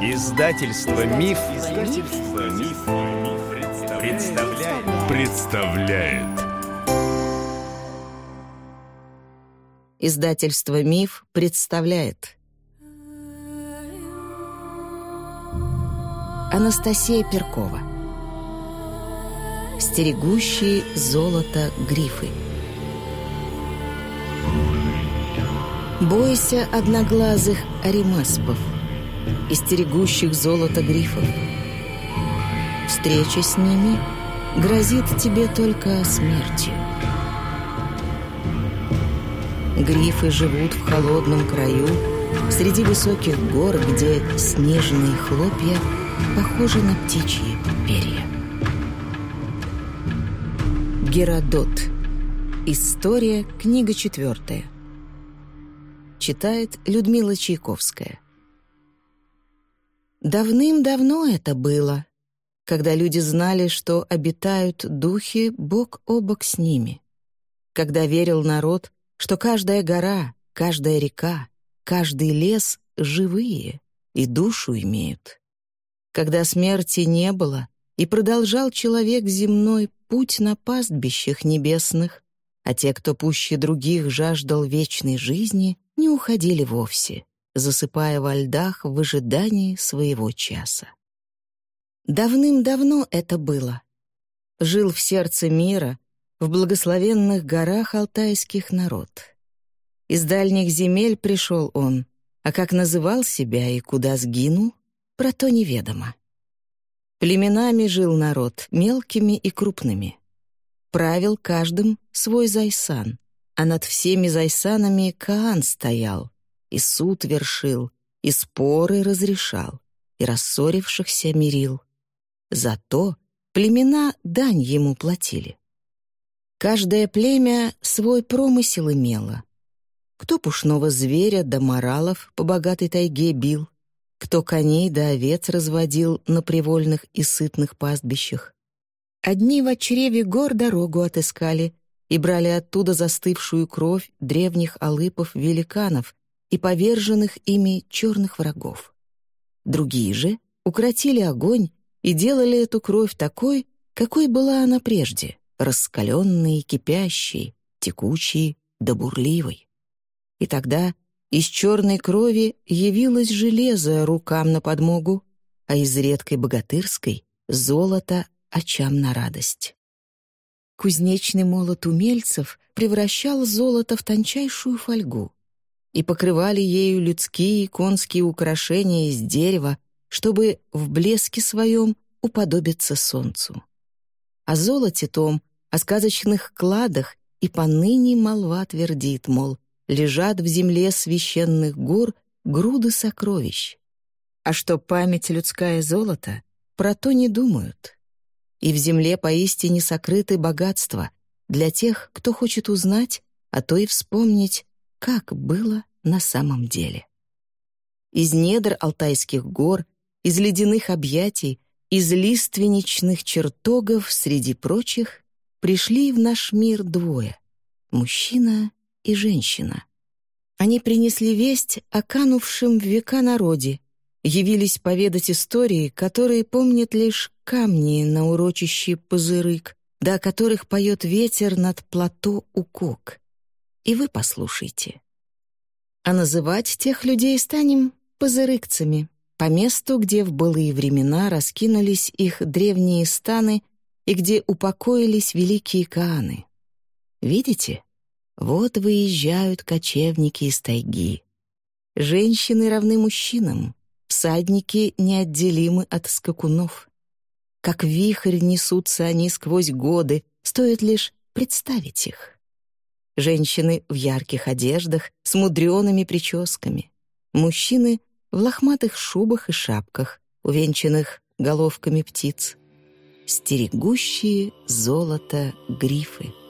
Издательство Миф, Издательство Миф, представляет. представляет. Издательство Миф представляет. Анастасия Перкова. Стерегущие золото грифы. Бойся одноглазых аримаспов, истерегущих золото грифов. Встреча с ними грозит тебе только смертью. Грифы живут в холодном краю, среди высоких гор, где снежные хлопья похожи на птичьи перья. Геродот. История, книга четвертая. Читает Людмила Чайковская. Давным-давно это было, когда люди знали, что обитают духи бок о бок с ними. Когда верил народ, что каждая гора, каждая река, каждый лес живые и душу имеют. Когда смерти не было, и продолжал человек земной путь на пастбищах небесных, а те, кто пуще других жаждал вечной жизни, не уходили вовсе, засыпая во льдах в ожидании своего часа. Давным-давно это было. Жил в сердце мира, в благословенных горах алтайских народ. Из дальних земель пришел он, а как называл себя и куда сгинул, про то неведомо. Племенами жил народ, мелкими и крупными. Правил каждым свой зайсан, а над всеми зайсанами Каан стоял, и суд вершил, и споры разрешал, и рассорившихся мирил. Зато племена дань ему платили. Каждое племя свой промысел имело. Кто пушного зверя да моралов по богатой тайге бил, кто коней да овец разводил на привольных и сытных пастбищах. Одни в чреве гор дорогу отыскали и брали оттуда застывшую кровь древних алыпов-великанов и поверженных ими черных врагов. Другие же укротили огонь и делали эту кровь такой, какой была она прежде, раскаленной кипящей, текучей да бурливой. И тогда из черной крови явилось железо рукам на подмогу, а из редкой богатырской — золото очам на радость. Кузнечный молот умельцев превращал золото в тончайшую фольгу, и покрывали ею людские и конские украшения из дерева, чтобы в блеске своем уподобиться солнцу. О золоте том, о сказочных кладах и поныне молва твердит, мол, лежат в земле священных гор груды сокровищ. А что память людская золото, про то не думают. И в земле поистине сокрыты богатства для тех, кто хочет узнать, а то и вспомнить, как было на самом деле. Из недр Алтайских гор, из ледяных объятий, из лиственничных чертогов, среди прочих, пришли в наш мир двое — мужчина и женщина. Они принесли весть о канувшем в века народе, явились поведать истории, которые помнят лишь камни на урочище Пузырык, да о которых поет ветер над плато Укок. И вы послушайте. А называть тех людей станем пузырыкцами, по месту, где в былые времена раскинулись их древние станы и где упокоились великие кааны. Видите? Вот выезжают кочевники из тайги. Женщины равны мужчинам, всадники неотделимы от скакунов. Как вихрь несутся они сквозь годы, стоит лишь представить их. Женщины в ярких одеждах, с мудреными прическами. Мужчины в лохматых шубах и шапках, увенчанных головками птиц. Стерегущие золото грифы —